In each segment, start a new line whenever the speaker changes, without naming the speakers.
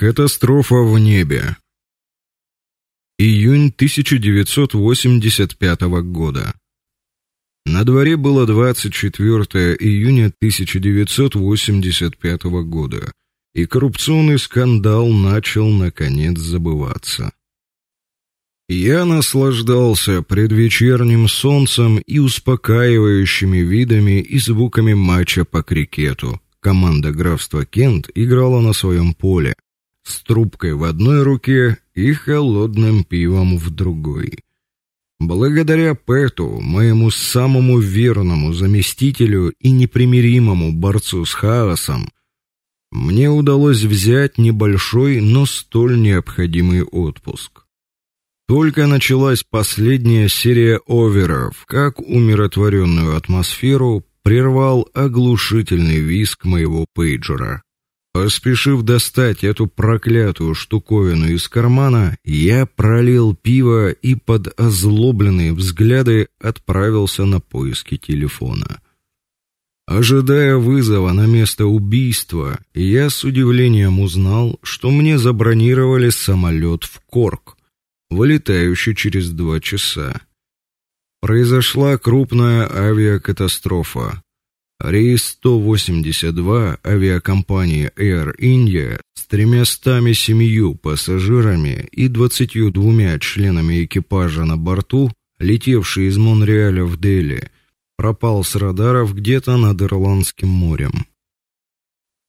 Катастрофа в небе. Июнь 1985 года. На дворе было 24 июня 1985 года, и коррупционный скандал начал наконец забываться. Я наслаждался предвечерним солнцем и успокаивающими видами и звуками матча по крикету. Команда графства Кент играла на своем поле с трубкой в одной руке и холодным пивом в другой. Благодаря Пэту, моему самому верному заместителю и непримиримому борцу с хаосом, мне удалось взять небольшой, но столь необходимый отпуск. Только началась последняя серия оверов, как умиротворенную атмосферу прервал оглушительный визг моего пейджера. Поспешив достать эту проклятую штуковину из кармана, я пролил пиво и под озлобленные взгляды отправился на поиски телефона. Ожидая вызова на место убийства, я с удивлением узнал, что мне забронировали самолет в Корк, вылетающий через два часа. Произошла крупная авиакатастрофа. Рейс 182 авиакомпании Air India с 307 пассажирами и 22 членами экипажа на борту, летевший из Монреаля в Дели, пропал с радаров где-то над Ирландским морем.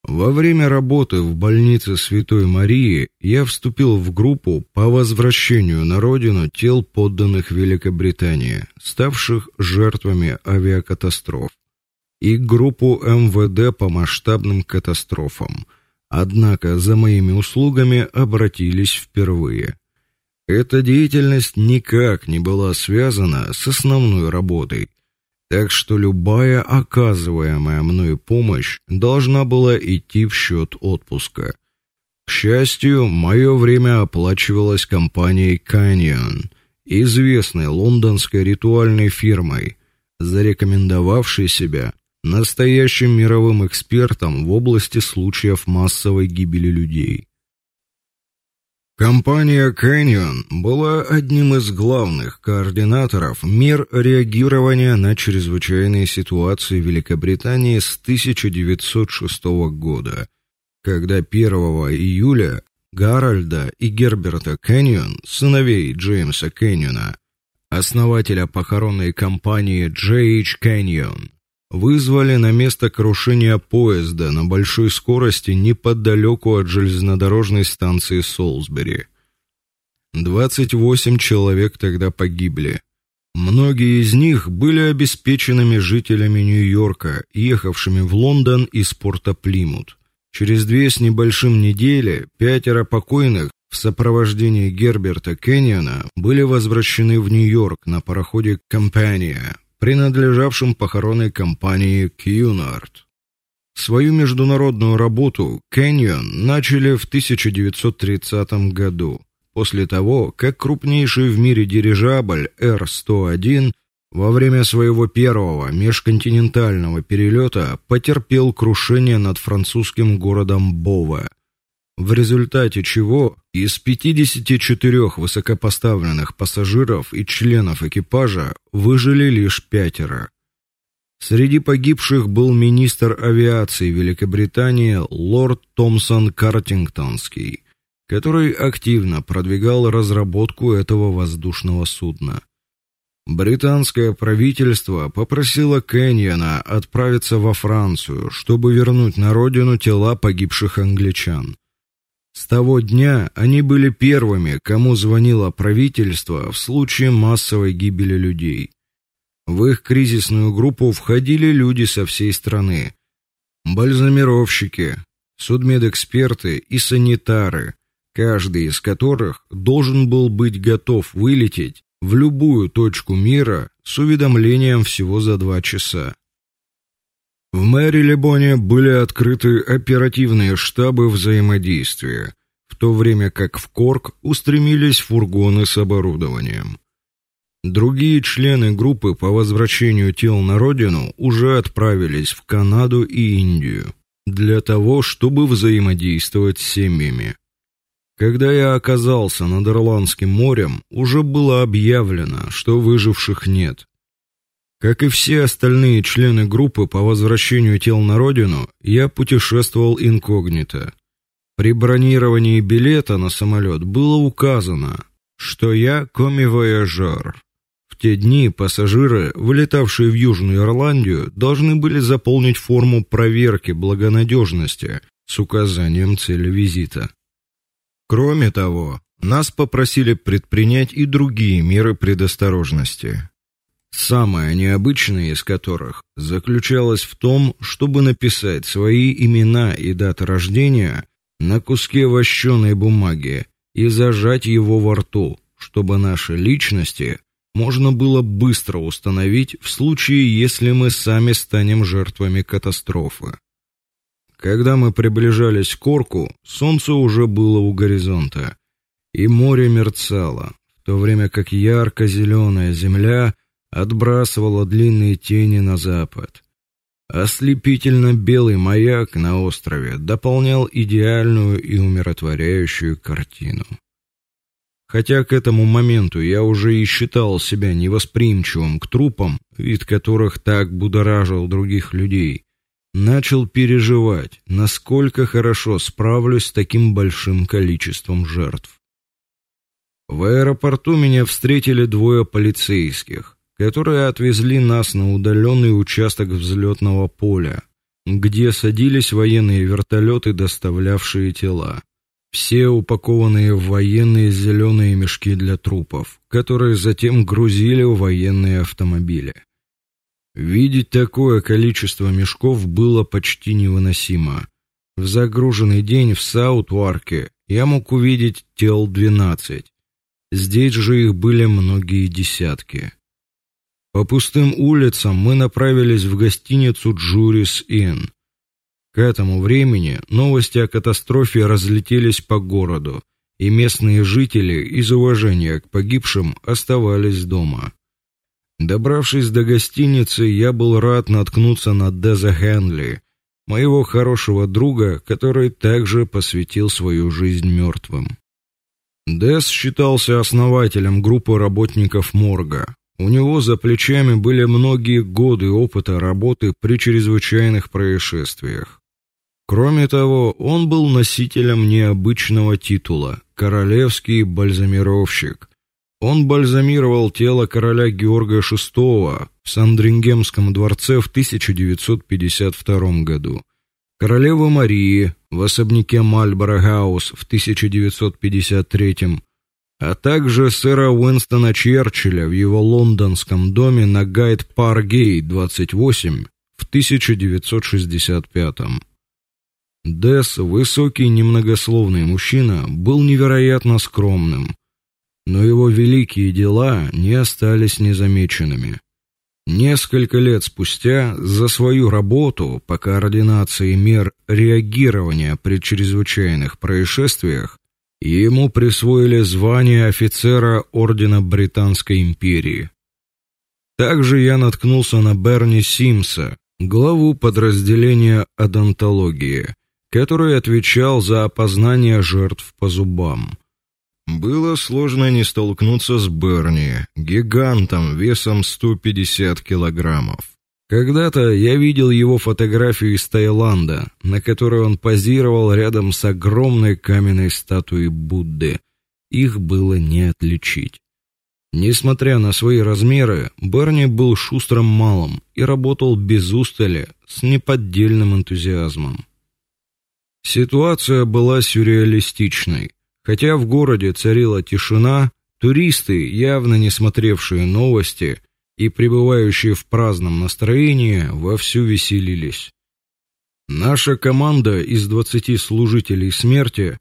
Во время работы в больнице Святой Марии я вступил в группу по возвращению на родину тел подданных Великобритании, ставших жертвами авиакатастроф и группу МВД по масштабным катастрофам. Однако за моими услугами обратились впервые. Эта деятельность никак не была связана с основной работой, так что любая оказываемая мною помощь должна была идти в счет отпуска. К счастью, мое время оплачивалось компанией Canyon, известной лондонской ритуальной фирмой, зарекомендовавшей себя настоящим мировым экспертом в области случаев массовой гибели людей. Компания Canyon была одним из главных координаторов мер реагирования на чрезвычайные ситуации Великобритании с 1906 года, когда 1 июля Гарольда и Герберта Canyon, сыновей Джеймса Кэньона, основателя похоронной компании J.H. Canyon, вызвали на место крушения поезда на большой скорости неподалеку от железнодорожной станции Солсбери. 28 человек тогда погибли. Многие из них были обеспеченными жителями Нью-Йорка, ехавшими в Лондон из порта Плимут. Через две с небольшим недели пятеро покойных в сопровождении Герберта Кенниона были возвращены в Нью-Йорк на пароходе Компания, принадлежавшем похоронной компании Кьюнард. Свою международную работу Canyon начали в 1930 году, после того, как крупнейший в мире дирижабль R-101 во время своего первого межконтинентального перелета потерпел крушение над французским городом Бова в результате чего из 54 высокопоставленных пассажиров и членов экипажа выжили лишь пятеро. Среди погибших был министр авиации Великобритании лорд Томсон Картингтонский, который активно продвигал разработку этого воздушного судна. Британское правительство попросило Кеньяна отправиться во Францию, чтобы вернуть на родину тела погибших англичан. С того дня они были первыми, кому звонило правительство в случае массовой гибели людей. В их кризисную группу входили люди со всей страны: бальзамировщики, судмедэксперты и санитары, каждый из которых должен был быть готов вылететь в любую точку мира с уведомлением всего за два часа. В Мэри-Лебоне были открыты оперативные штабы взаимодействия, в то время как в Корк устремились фургоны с оборудованием. Другие члены группы по возвращению тел на родину уже отправились в Канаду и Индию для того, чтобы взаимодействовать с семьями. Когда я оказался над Ирландским морем, уже было объявлено, что выживших нет. Как и все остальные члены группы по возвращению тел на родину, я путешествовал инкогнито. При бронировании билета на самолет было указано, что я коми-вояжер. В те дни пассажиры, вылетавшие в Южную Ирландию, должны были заполнить форму проверки благонадежности с указанием цели визита. Кроме того, нас попросили предпринять и другие меры предосторожности. Самое необычное из которых заключалось в том, чтобы написать свои имена и даты рождения на куске вощеной бумаги и зажать его во рту, чтобы наши личности можно было быстро установить в случае, если мы сами станем жертвами катастрофы. Когда мы приближались к Орку, солнце уже было у горизонта, и море мерцало, в то время как ярко зеленая земля отбрасывала длинные тени на запад. Ослепительно белый маяк на острове дополнял идеальную и умиротворяющую картину. Хотя к этому моменту я уже и считал себя невосприимчивым к трупам, вид которых так будоражил других людей, начал переживать, насколько хорошо справлюсь с таким большим количеством жертв. В аэропорту меня встретили двое полицейских которые отвезли нас на удаленный участок взлетного поля, где садились военные вертолеты, доставлявшие тела. Все упакованные в военные зеленые мешки для трупов, которые затем грузили в военные автомобили. Видеть такое количество мешков было почти невыносимо. В загруженный день в Саут-Уарке я мог увидеть тел 12. Здесь же их были многие десятки. По пустым улицам мы направились в гостиницу Juris Inn. К этому времени новости о катастрофе разлетелись по городу, и местные жители из уважения к погибшим оставались дома. Добравшись до гостиницы, я был рад наткнуться на Деза Хенли, моего хорошего друга, который также посвятил свою жизнь мертвым. Дез считался основателем группы работников морга, у него за плечами были многие годы опыта работы при чрезвычайных происшествиях. Кроме того, он был носителем необычного титула королевский бальзамировщик. Он бальзамировал тело короля Георга VI в Сандрингемском дворце в 1952 году, королевы Марии в особняке Мальборо-хаус в 1953 а также сэра Уинстона Черчилля в его лондонском доме на Гайд-Парк-Гейт 28 в 1965. Десс, высокий, немногословный мужчина, был невероятно скромным, но его великие дела не остались незамеченными. Несколько лет спустя за свою работу по координации мер реагирования при чрезвычайных происшествиях Ему присвоили звание офицера ордена Британской империи. Также я наткнулся на Берни Симса, главу подразделения одонтологии, который отвечал за опознание жертв по зубам. Было сложно не столкнуться с Берни, гигантом весом 150 килограммов. Когда-то я видел его фотографию из Таиланда, на которой он позировал рядом с огромной каменной статуей Будды. Их было не отличить. Несмотря на свои размеры, Берни был шустрым малым и работал без устали, с неподдельным энтузиазмом. Ситуация была сюрреалистичной. Хотя в городе царила тишина, туристы, явно не смотревшие новости, и пребывающие в праздном настроении вовсю веселились. Наша команда из двадцати служителей смерти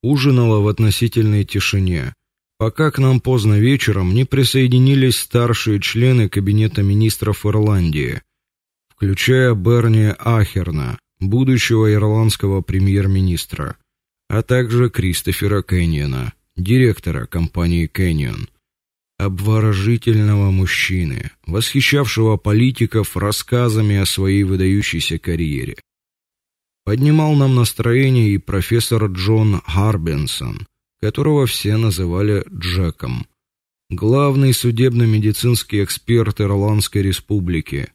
ужинала в относительной тишине, пока к нам поздно вечером не присоединились старшие члены кабинета министров Ирландии, включая Берни Ахерна, будущего ирландского премьер-министра, а также Кристофера Кэньона, директора компании Canyon обворожительного мужчины, восхищавшего политиков рассказами о своей выдающейся карьере. Поднимал нам настроение и профессор Джон Харбенсон, которого все называли Джеком, главный судебно-медицинский эксперт Ирландской республики.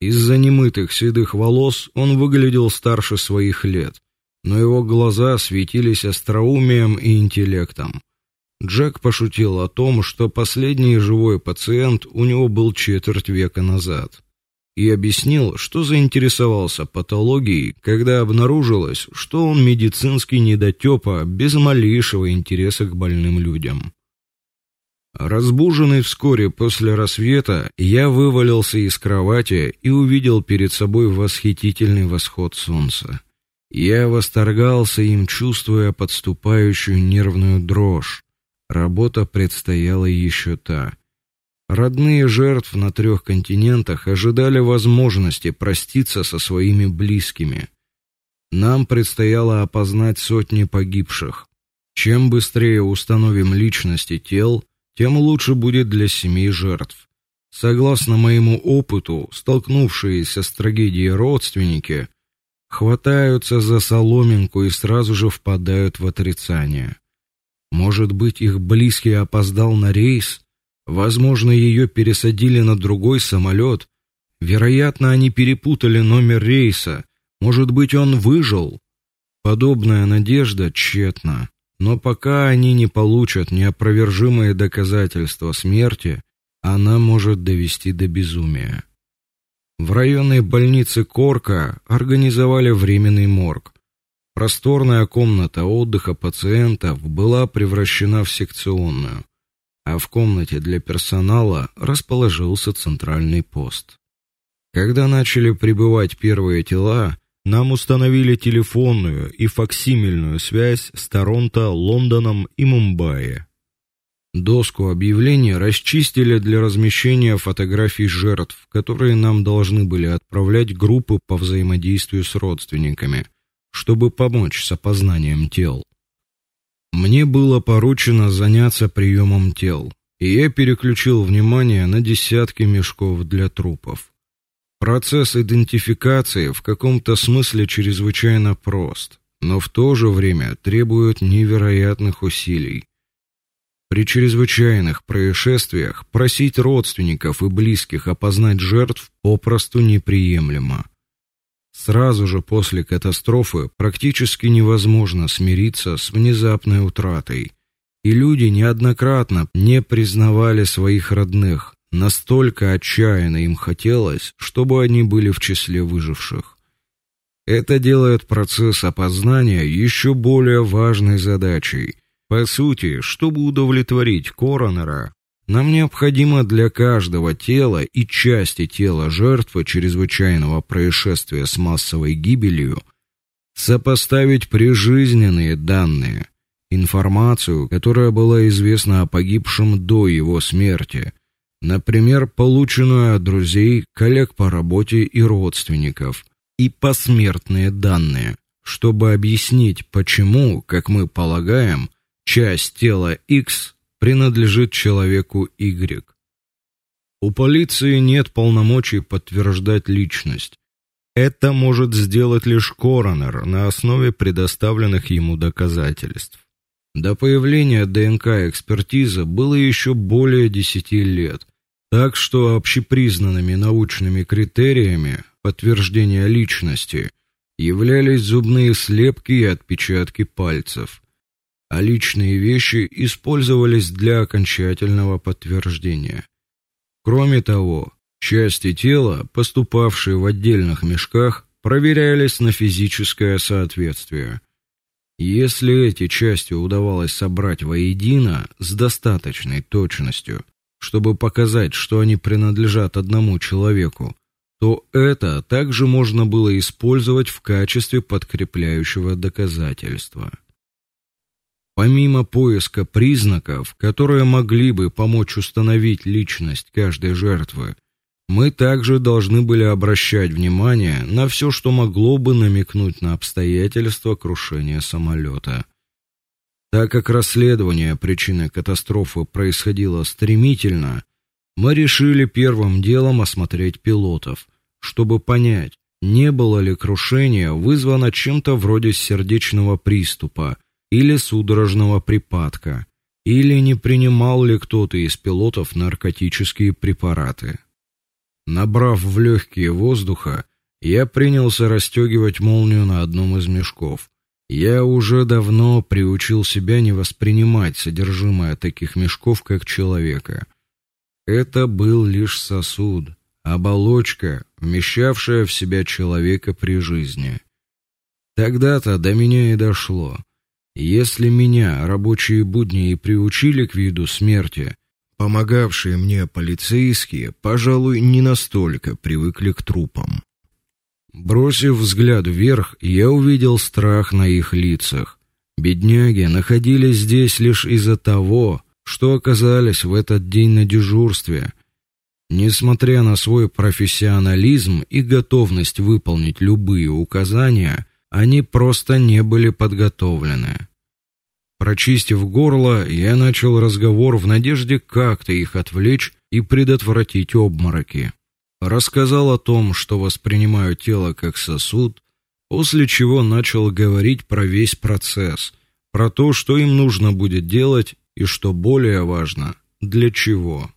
Из-за немытых седых волос он выглядел старше своих лет, но его глаза светились остроумием и интеллектом. Джек пошутил о том, что последний живой пациент у него был четверть века назад, и объяснил, что заинтересовался патологией, когда обнаружилось, что он медицинский недотёпа без малейшего интереса к больным людям. Разбуженный вскоре после рассвета, я вывалился из кровати и увидел перед собой восхитительный восход солнца. Я восторгался им, чувствуя подступающую нервную дрожь. Работа предстояла еще та. Родные жертв на трех континентах ожидали возможности проститься со своими близкими. Нам предстояло опознать сотни погибших. Чем быстрее установим личности тел, тем лучше будет для семей жертв. Согласно моему опыту, столкнувшиеся с трагедией родственники хватаются за соломинку и сразу же впадают в отрицание. Может быть, их близкий опоздал на рейс, возможно, ее пересадили на другой самолет. Вероятно, они перепутали номер рейса. Может быть, он выжил. Подобная надежда тщетна. Но пока они не получат неопровержимые доказательства смерти, она может довести до безумия. В районной больнице Корка организовали временный морг. Просторная комната отдыха пациентов была превращена в секционную, а в комнате для персонала расположился центральный пост. Когда начали прибывать первые тела, нам установили телефонную и факсимильную связь с Торонто, Лондоном и Мумбаи. Доску объявлений расчистили для размещения фотографий жертв, которые нам должны были отправлять группы по взаимодействию с родственниками, чтобы помочь с опознанием тел. Мне было поручено заняться приемом тел, и я переключил внимание на десятки мешков для трупов. Процесс идентификации в каком-то смысле чрезвычайно прост, но в то же время требует невероятных усилий. При чрезвычайных происшествиях просить родственников и близких опознать жертв попросту неприемлемо. Сразу же после катастрофы практически невозможно смириться с внезапной утратой, и люди неоднократно не признавали своих родных, Настолько отчаянно им хотелось, чтобы они были в числе выживших. Это делает процесс опознания еще более важной задачей. По сути, чтобы удовлетворить коронера, нам необходимо для каждого тела и части тела жертвы чрезвычайного происшествия с массовой гибелью сопоставить прижизненные данные, информацию, которая была известна о погибшем до его смерти – например, полученную от друзей, коллег по работе и родственников, и посмертные данные, чтобы объяснить, почему, как мы полагаем, часть тела X принадлежит человеку Y. У полиции нет полномочий подтверждать личность. Это может сделать лишь коронер на основе предоставленных ему доказательств. До появления ДНК-экспертизы было еще более десяти лет, так что общепризнанными научными критериями подтверждения личности являлись зубные слепки и отпечатки пальцев, а личные вещи использовались для окончательного подтверждения. Кроме того, части тела, поступавшие в отдельных мешках, проверялись на физическое соответствие. Если эти части удавалось собрать воедино с достаточной точностью, чтобы показать, что они принадлежат одному человеку, то это также можно было использовать в качестве подкрепляющего доказательства. Помимо поиска признаков, которые могли бы помочь установить личность каждой жертвы, мы также должны были обращать внимание на все, что могло бы намекнуть на обстоятельства крушения самолета. Так как расследование причины катастрофы происходило стремительно, мы решили первым делом осмотреть пилотов, чтобы понять, не было ли крушение вызвано чем-то вроде сердечного приступа или судорожного припадка, или не принимал ли кто-то из пилотов наркотические препараты. Набрав в легкие воздуха, я принялся расстегивать молнию на одном из мешков. Я уже давно приучил себя не воспринимать содержимое таких мешков как человека. Это был лишь сосуд, оболочка, вмещавшая в себя человека при жизни. Тогда-то до меня и дошло. Если меня рабочие будни и приучили к виду смерти, помогавшие мне полицейские, пожалуй, не настолько привыкли к трупам. Бросив взгляд вверх, я увидел страх на их лицах. Бедняги находились здесь лишь из-за того, что оказались в этот день на дежурстве. Несмотря на свой профессионализм и готовность выполнить любые указания, они просто не были подготовлены. Прочистив горло, я начал разговор в надежде как-то их отвлечь и предотвратить обмороки. Рассказал о том, что воспринимаю тело как сосуд, после чего начал говорить про весь процесс, про то, что им нужно будет делать и что более важно, для чего.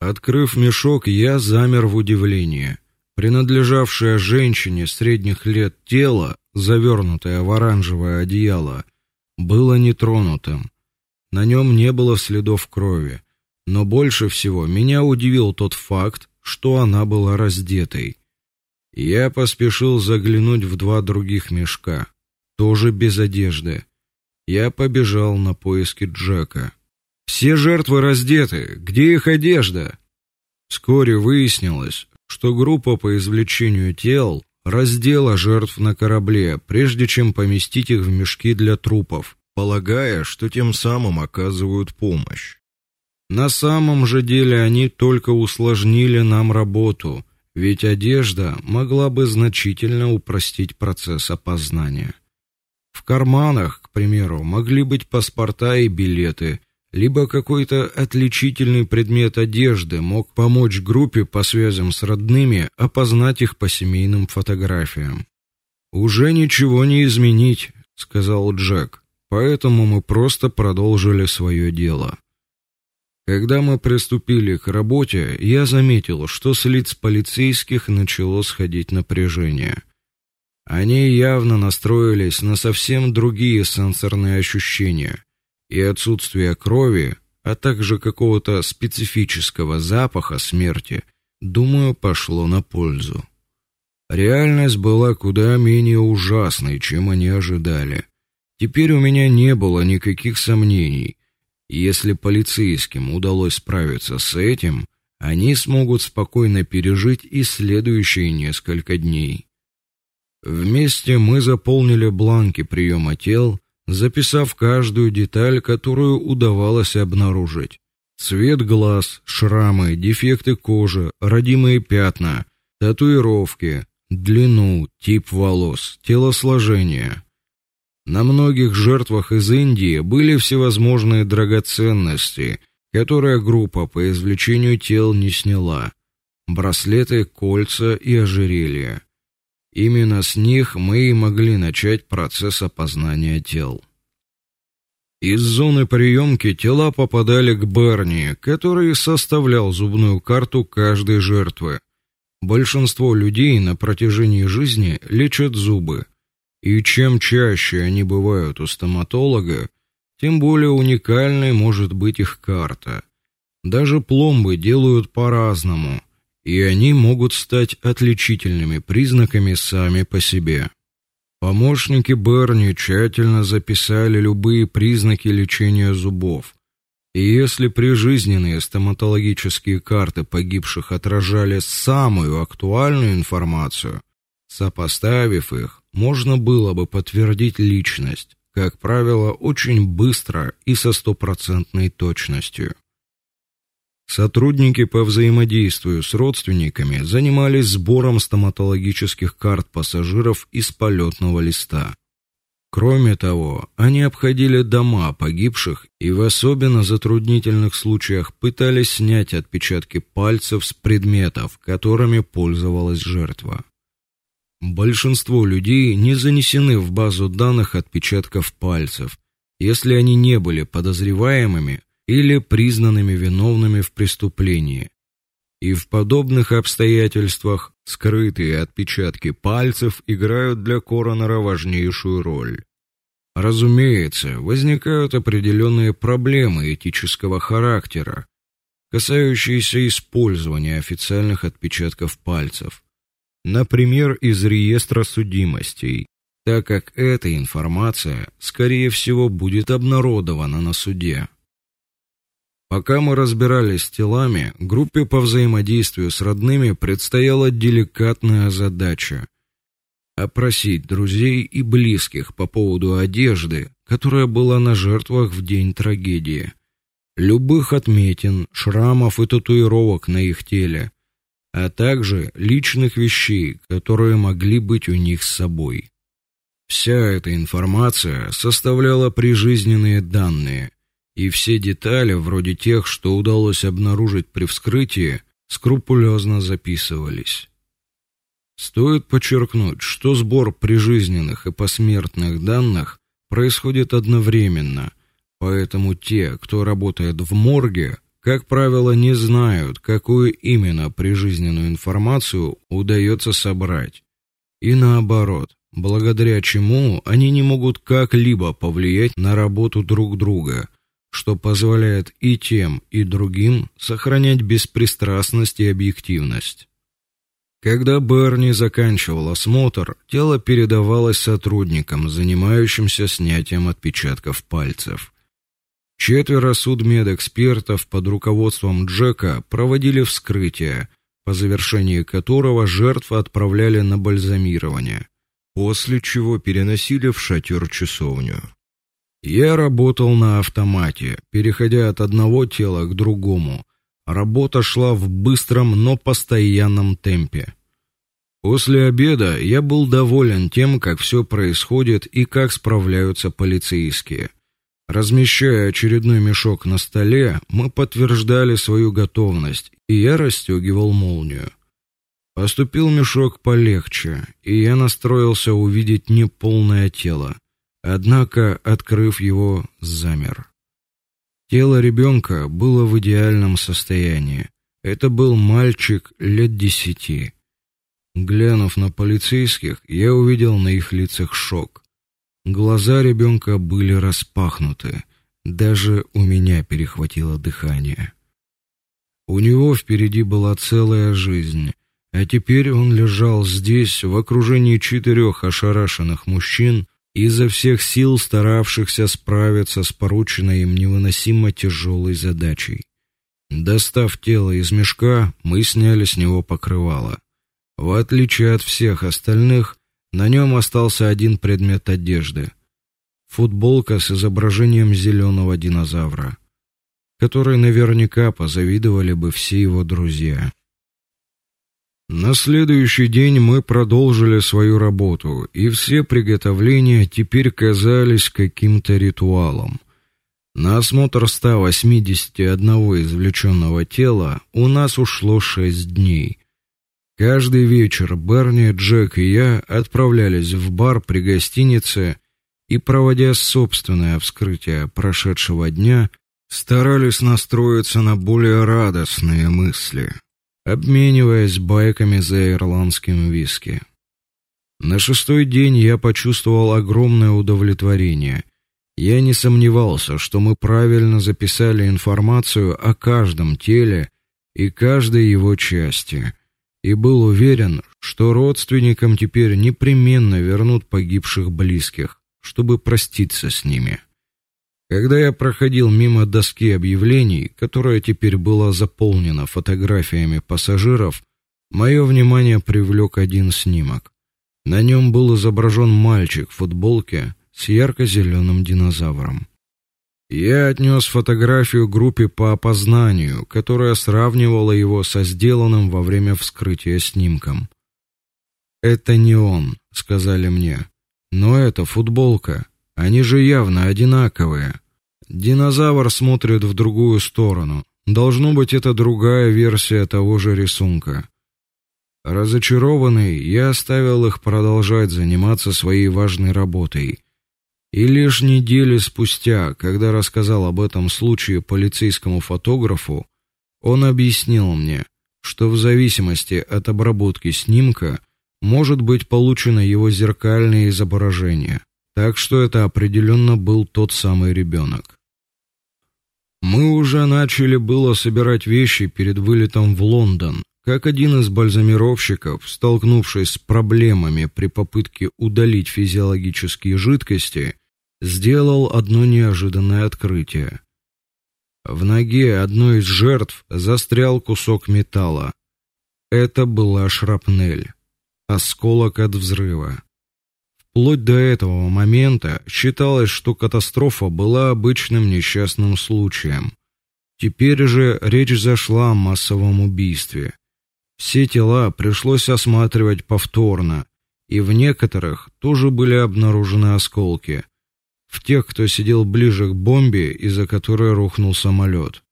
Открыв мешок, я замер в удивлении. Принадлежавшее женщине средних лет тело, завернутое в оранжевое одеяло, было нетронутым. На нем не было следов крови, но больше всего меня удивил тот факт, что она была раздетой. Я поспешил заглянуть в два других мешка, тоже без одежды. Я побежал на поиски Джека. Все жертвы раздеты. Где их одежда? Вскоре выяснилось, что группа по извлечению тел раздела жертв на корабле, прежде чем поместить их в мешки для трупов, полагая, что тем самым оказывают помощь. На самом же деле они только усложнили нам работу, ведь одежда могла бы значительно упростить процесс опознания. В карманах, к примеру, могли быть паспорта и билеты, либо какой-то отличительный предмет одежды мог помочь группе по связям с родными опознать их по семейным фотографиям. Уже ничего не изменить, сказал Джек. Поэтому мы просто продолжили свое дело. Когда мы приступили к работе, я заметил, что с лиц полицейских начало сходить напряжение. Они явно настроились на совсем другие сенсорные ощущения и отсутствие крови, а также какого-то специфического запаха смерти, думаю, пошло на пользу. Реальность была куда менее ужасной, чем они ожидали. Теперь у меня не было никаких сомнений. Если полицейским удалось справиться с этим, они смогут спокойно пережить и следующие несколько дней. Вместе мы заполнили бланки приема тел записав каждую деталь, которую удавалось обнаружить. Цвет глаз, шрамы, дефекты кожи, родимые пятна, татуировки, длину, тип волос, телосложение. На многих жертвах из Индии были всевозможные драгоценности, которые группа по извлечению тел не сняла: браслеты, кольца и ожерелья. Именно с них мы и могли начать процесс опознания тел. Из зоны приемки тела попадали к Берни, который составлял зубную карту каждой жертвы. Большинство людей на протяжении жизни лечат зубы, и чем чаще они бывают у стоматолога, тем более уникальной может быть их карта. Даже пломбы делают по-разному, и они могут стать отличительными признаками сами по себе. Помощники Берни тщательно записали любые признаки лечения зубов. И если прижизненные стоматологические карты погибших отражали самую актуальную информацию, сопоставив их, можно было бы подтвердить личность, как правило, очень быстро и со стопроцентной точностью. Сотрудники по взаимодействию с родственниками занимались сбором стоматологических карт пассажиров из полетного листа. Кроме того, они обходили дома погибших и в особенно затруднительных случаях пытались снять отпечатки пальцев с предметов, которыми пользовалась жертва. Большинство людей не занесены в базу данных отпечатков пальцев, если они не были подозреваемыми или признанными виновными в преступлении. И в подобных обстоятельствах скрытые отпечатки пальцев играют для коронера важнейшую роль. Разумеется, возникают определенные проблемы этического характера, касающиеся использования официальных отпечатков пальцев, например, из реестра судимостей, так как эта информация, скорее всего, будет обнародована на суде. Пока мы разбирались с телами, группе по взаимодействию с родными предстояла деликатная задача опросить друзей и близких по поводу одежды, которая была на жертвах в день трагедии, любых отметин, шрамов и татуировок на их теле, а также личных вещей, которые могли быть у них с собой. Вся эта информация составляла прижизненные данные, и все детали, вроде тех, что удалось обнаружить при вскрытии, скрупулезно записывались. Стоит подчеркнуть, что сбор прижизненных и посмертных данных происходит одновременно, поэтому те, кто работает в морге, как правило, не знают, какую именно прижизненную информацию удается собрать. И наоборот, благодаря чему они не могут как-либо повлиять на работу друг друга, что позволяет и тем, и другим сохранять беспристрастность и объективность. Когда Берни заканчивал осмотр, тело передавалось сотрудникам, занимающимся снятием отпечатков пальцев. Четверо судмедэкспертов под руководством Джека проводили вскрытие, по завершении которого жертв отправляли на бальзамирование, после чего переносили в шатер-часовню. Я работал на автомате, переходя от одного тела к другому. Работа шла в быстром, но постоянном темпе. После обеда я был доволен тем, как все происходит и как справляются полицейские. Размещая очередной мешок на столе, мы подтверждали свою готовность, и я расстегивал молнию. Поступил мешок полегче, и я настроился увидеть неполное тело. Однако, открыв его, замер. Тело ребенка было в идеальном состоянии. Это был мальчик лет десяти. Глянув на полицейских, я увидел на их лицах шок. Глаза ребенка были распахнуты. Даже у меня перехватило дыхание. У него впереди была целая жизнь, а теперь он лежал здесь в окружении четырех ошарашенных мужчин, изо всех сил старавшихся справиться с порученной им невыносимо тяжелой задачей. Достав тело из мешка, мы сняли с него покрывало. В отличие от всех остальных, на нем остался один предмет одежды футболка с изображением зеленого динозавра, которой наверняка позавидовали бы все его друзья. На следующий день мы продолжили свою работу, и все приготовления теперь казались каким-то ритуалом. На осмотр 181 извлеченного тела у нас ушло шесть дней. Каждый вечер Берни, Джек и я отправлялись в бар при гостинице и, проводя собственное вскрытие прошедшего дня, старались настроиться на более радостные мысли, обмениваясь байками за ирландским виски. На шестой день я почувствовал огромное удовлетворение. Я не сомневался, что мы правильно записали информацию о каждом теле и каждой его части — и был уверен, что родственникам теперь непременно вернут погибших близких, чтобы проститься с ними. Когда я проходил мимо доски объявлений, которая теперь была заполнена фотографиями пассажиров, мое внимание привлек один снимок. На нем был изображен мальчик в футболке с ярко зеленым динозавром. Я отнес фотографию группе по опознанию, которая сравнивала его со сделанным во время вскрытия снимком. Это не он, сказали мне. Но это футболка. Они же явно одинаковые. Динозавр смотрит в другую сторону. Должно быть это другая версия того же рисунка. Разочарованный, я оставил их продолжать заниматься своей важной работой. И лишь недели спустя, когда рассказал об этом случае полицейскому фотографу, он объяснил мне, что в зависимости от обработки снимка может быть получено его зеркальное изображение. Так что это определенно был тот самый ребенок. Мы уже начали было собирать вещи перед вылетом в Лондон, как один из бальзамировщиков, столкнувшись с проблемами при попытке удалить физиологические жидкости, сделал одно неожиданное открытие. В ноге одной из жертв застрял кусок металла. Это была шрапнель, осколок от взрыва. Вплоть до этого момента считалось, что катастрофа была обычным несчастным случаем. Теперь же речь зашла о массовом убийстве. Все тела пришлось осматривать повторно, и в некоторых тоже были обнаружены осколки в тех, кто сидел ближе к бомбе, из-за которой рухнул самолет.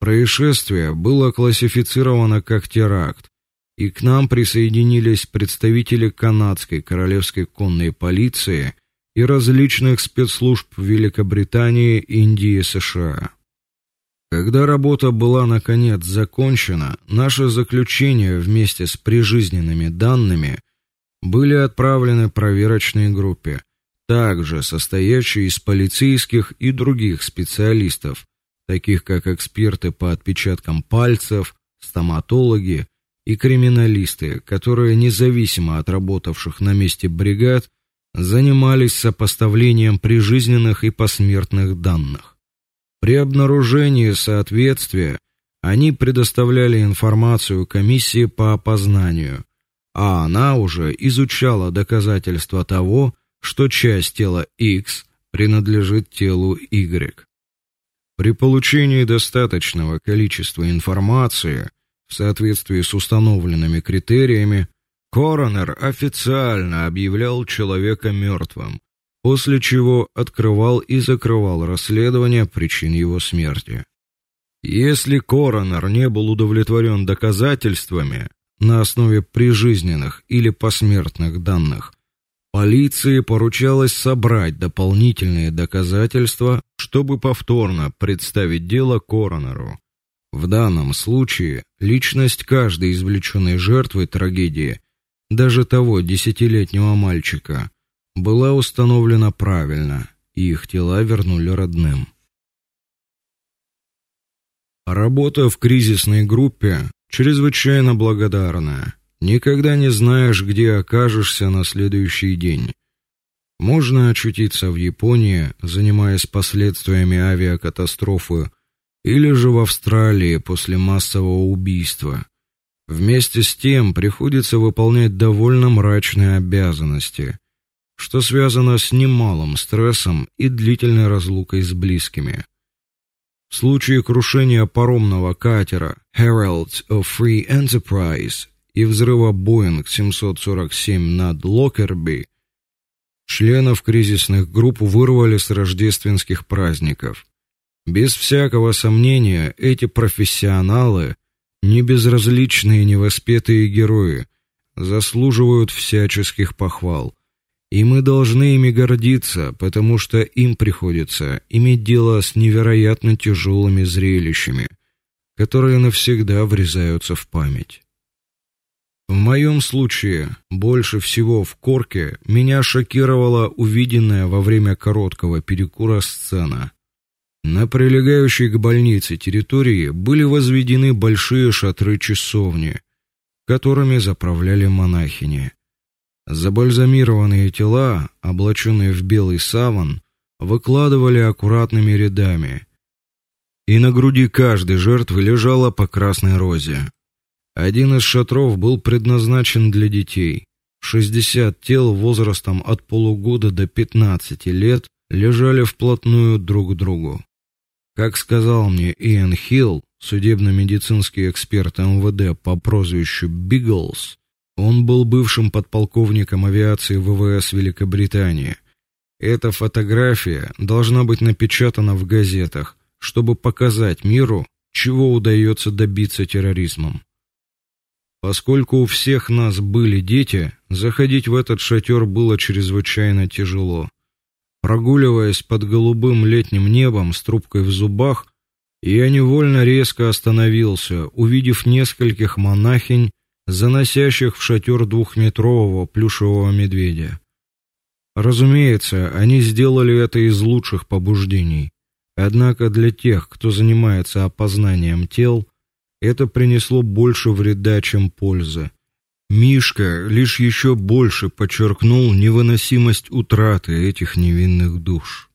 Происшествие было классифицировано как теракт, и к нам присоединились представители канадской королевской конной полиции и различных спецслужб Великобритании, Индии США. Когда работа была наконец закончена, наше заключение вместе с прижизненными данными были отправлены проверочной группе, также состоящей из полицейских и других специалистов, таких как эксперты по отпечаткам пальцев, стоматологи и криминалисты, которые независимо от работавших на месте бригад занимались сопоставлением прижизненных и посмертных данных. При обнаружении соответствия они предоставляли информацию комиссии по опознанию, а она уже изучала доказательства того, что часть тела X принадлежит телу Y. При получении достаточного количества информации в соответствии с установленными критериями, коронер официально объявлял человека мертвым, после чего открывал и закрывал расследование причин его смерти. Если коронер не был удовлетворен доказательствами на основе прижизненных или посмертных данных, Полиции поручалось собрать дополнительные доказательства, чтобы повторно представить дело коронеру. В данном случае личность каждой извлеченной жертвы трагедии, даже того десятилетнего мальчика, была установлена правильно, и их тела вернули родным. Работа в кризисной группе чрезвычайно благодарная. Никогда не знаешь, где окажешься на следующий день. Можно очутиться в Японии, занимаясь последствиями авиакатастрофы, или же в Австралии после массового убийства. Вместе с тем приходится выполнять довольно мрачные обязанности, что связано с немалым стрессом и длительной разлукой с близкими. В случае крушения паромного катера Herald of Free Enterprise и взрыва Boeing 747 над Локерби членов кризисных групп вырвали с рождественских праздников. Без всякого сомнения, эти профессионалы, не безразличные невоспетые герои, заслуживают всяческих похвал. И мы должны ими гордиться, потому что им приходится иметь дело с невероятно тяжелыми зрелищами, которые навсегда врезаются в память. В моем случае больше всего в Корке меня шокировала увиденная во время короткого перекура сцена. На прилегающей к больнице территории были возведены большие шатры-часовни, которыми заправляли монахини. Забальзамированные тела, облаченные в белый саван, выкладывали аккуратными рядами, и на груди каждой жертвы лежала по красной розе. Один из шатров был предназначен для детей. 60 тел возрастом от полугода до 15 лет лежали вплотную друг к другу. Как сказал мне Иэн Хилл, судебно-медицинский эксперт МВД по прозвищу Биглс, он был бывшим подполковником авиации ВВС Великобритании. Эта фотография должна быть напечатана в газетах, чтобы показать миру, чего удается добиться терроризмом. Поскольку у всех нас были дети, заходить в этот шатер было чрезвычайно тяжело. Прогуливаясь под голубым летним небом с трубкой в зубах, я невольно резко остановился, увидев нескольких монахинь, заносящих в шатер двухметрового плюшевого медведя. Разумеется, они сделали это из лучших побуждений. Однако для тех, кто занимается опознанием тел, это принесло больше вреда, чем пользы. Мишка лишь еще больше подчеркнул невыносимость утраты этих невинных душ.